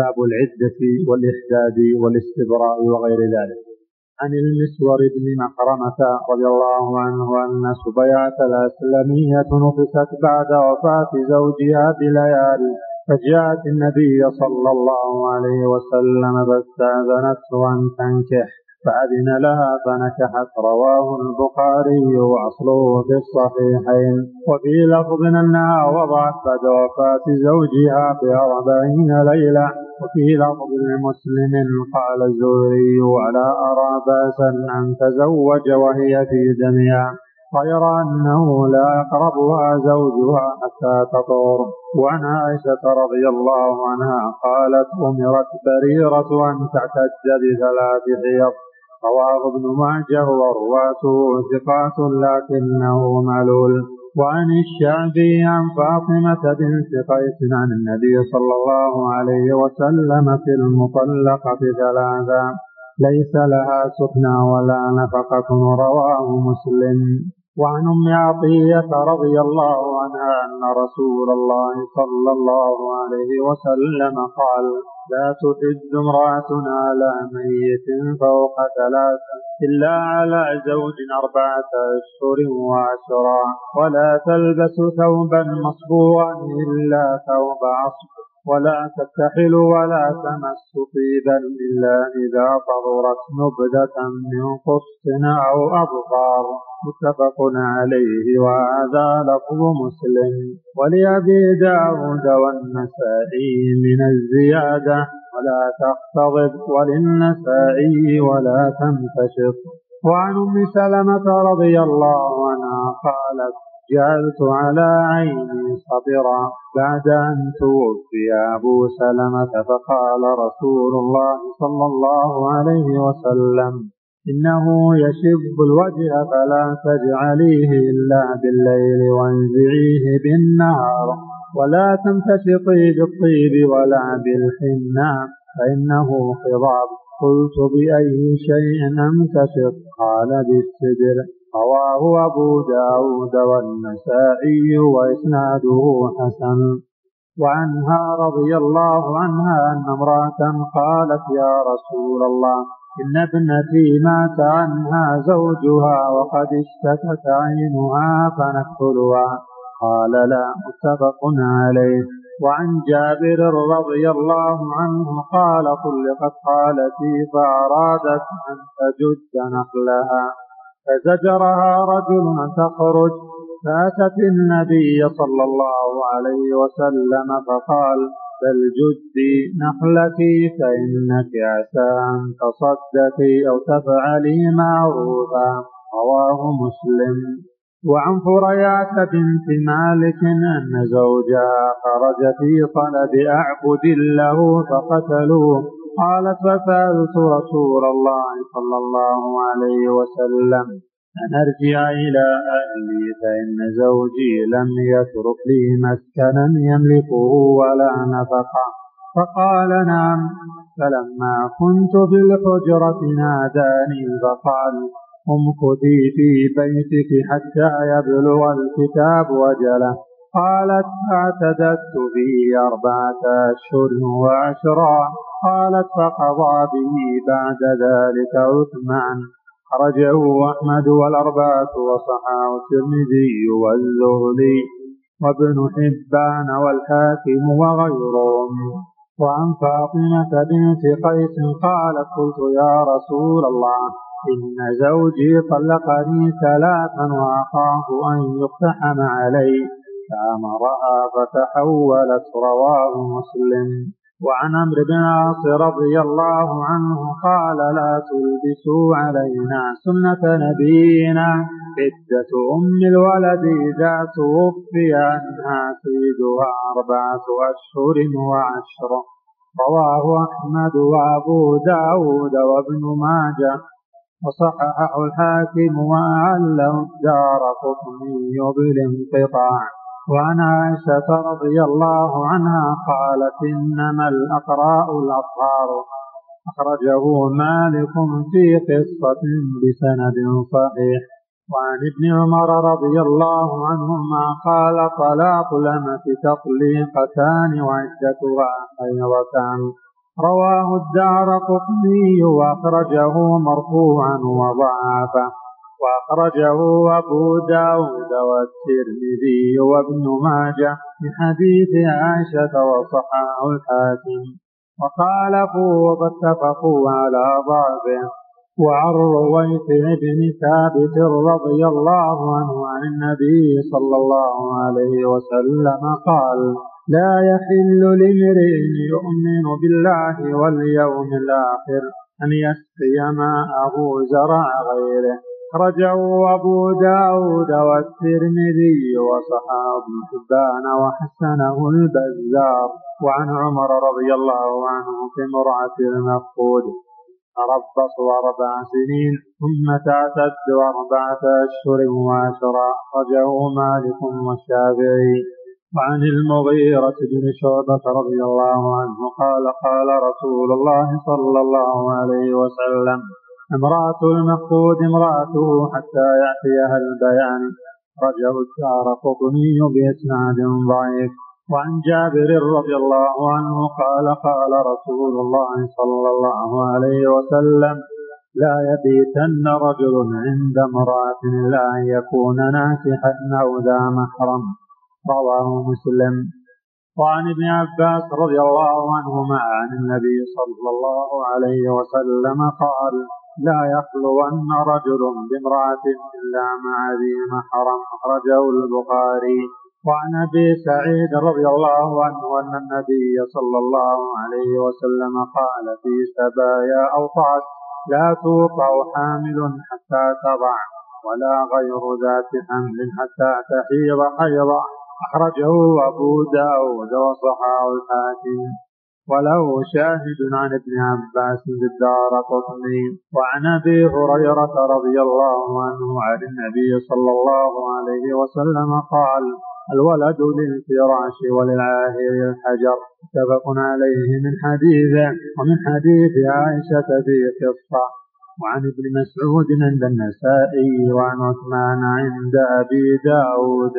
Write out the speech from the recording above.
باب العدة والإحداد والاستبراء وغير ذلك. عن المسور بن مكرمة رضي الله عنه أن سبيعة الأسلمية نفست بعد وفاة زوجها بليالي فجاءت النبي صلى الله عليه وسلم فاستأذنته أن تنكح فأذن لها فنكحت رواه البخاري وأصله في الصحيحين. وفي لفظ أنها وضعت بعد وفاة زوجها بأربعين ليلة وفي لفظ لمسلم قال الزهري ولا أرى بأسا أن تزوج وهي في دمها غير أنه لا يقربها زوجها حتى تطور وعن عائشة رضي الله عنها قالت أمرت بريرة أن تعتد بثلاث حيض. رواه ابن ماجه ورواته ثقات لكنه معلول وعن الشعبي عن فاطمة بنت قيس عن النبي صلى الله عليه وسلم في المطلقة ثلاثا ليس لها سكنى ولا نفقة رواه مسلم. وعن أم عطية رضي الله عنها أن رسول الله صلى الله عليه وسلم قال لا تحد امراه على ميت فوق ثلاثة إلا على زوج أربعة أشهر وعشرا ولا تلبس ثوبا مصبوغا إلا ثوب عصب. ولا تكتحل ولا تمس طيبا إلا إذا طهرت نبذة من قسط أو أبقار متفق عليه وهذا لفظ مسلم. ولأبي داود والنسائي من الزيادة. ولا تختضب وللنسائي ولا تنتشط وعن أم سلمة رضي الله عنها قالت جعلت على عيني صبرا بعد أن توفي أبو سلمة فقال رسول الله صلى الله عليه وسلم إنه يشب الوجه فلا تجعليه إلا بالليل وانزعيه بالنهار ولا تمتشطي بالطيب ولا بالحنة فإنه خضاب. قلت بأي شيء أمتشط قال بالسدر. رواه أبو داود والنسائي وإسناده حسن. وعنها رضي الله عنها أن امرأة قالت يا رسول الله إن ابنتي مات عنها زوجها وقد اشتكت عينها فنكحلها قال لا متفق عليه. وعن جابر رضي الله عنه قال طلقت خالتي فأرادت أن تجد نخلها. فزجرها رجل أن تخرج فأتت النبي صلى الله عليه وسلم فقال بل جدي نخلتي فإنك عسى أن تصدقي أو تفعلي معروفا. رواه مسلم. وعن فريات بنت مالك أن زوجها خرج في طلب أعبد له فقتلوه. قالت فسألت رسول الله صلى الله عليه وسلم أن أرجع إلى أهلي فإن زوجي لم يترك لي مسكنا يملكه ولا نفقة. فقال نعم. فلما كنت في الحجرة ناداني فقال امكثي في بيتك حتى يبلغ الكتاب وجله. قالت فاعتددت به أربعة أشهر وعشرا. قالت فقضى به بعد ذلك عثمان. خرجه أحمد والأربعة وصححه الترمذي والزهري وابن حبان والحاكم وغيرهم. وعن فاطمة بنت قيس قالت قلت يا رسول الله إن زوجي طلقني ثلاثا وأخاف أن يقتحم علي. فأمرها فتحولت رواه مسلم. وعن عمرو بن العاص رضي الله عنه قال لا تلبسوا علينا سنة نبينا. عدة أم الولد إذا توفي عنها سيدها أربعة أشهر وعشر. رواه أحمد وأبو داود وابن ماجه. وصححه الحاكم وأعله الدار قطني بالانقطاع وعن عائشة رضي الله عنها قالت إنما الأقراء الأطهار. أخرجه مالك في قصة بسند صحيح. وعن ابن عمر رضي الله عنهما قال طلاق الأمة تطليقتان وعدتها حيضتان. رواه الدار قطني وأخرجه مرفوعا وضعافه وأخرجه أبو داود والترمذي وابن ماجه من حديث عائشة وصححه الحاكم. وخالفوا واتفقوا على ضعفه وعن رويث بن ثابت رضي الله عنه عن النبي صلى الله عليه وسلم قال لا يحل لامرئ يؤمن بالله واليوم الآخر أن يسقي ماءه زرع غيره. أخرجه أبو داود والترمذي وصحاب حبان وحسنه البزار وعن عمر رضي الله عنه في مرعة المفقود. تربصوا أربع سنين ثم تعتد أربعة أشهر وعشرا أخرجه مالك والشافعي وعن المغيرة بن شعبة رضي الله عنه قال قال رسول الله صلى الله عليه وسلم امرأة المفقود امرأته حتى يأتيها البيان. رجه الدار قطني بإسناد ضعيف. وعن جابر رضي الله عنه قال قال رسول الله صلى الله عليه وسلم لا يبيتن رجل عند امرأة إلا أن يكون ناكحا أو ذا محرم. رواه مسلم. وعن ابن عباس رضي الله عنهما عن النبي صلى الله عليه وسلم قال لا يخلون رجل بامرأة إلا مع ذي محرم. أخرجه البخاري. وعن أبي سعيد رضي الله عنه أن النبي صلى الله عليه وسلم قال في سبايا أوطاس لا توقع حامل حتى تضع ولا غير ذات حمل حتى تحيض حيضا أخرجه أبو داود وصححه الحاكم. وله شاهد عن ابن عباس بالدار قطني وعن أبي هريرة رضي الله عنه عن النبي صلى الله عليه وسلم قال الولد للفراش وللعاهر الحجر. متفق عليه من حديث ومن حديث عائشة في قصة. وعن ابن مسعود عند النسائي وعن عثمان عند أبي داود.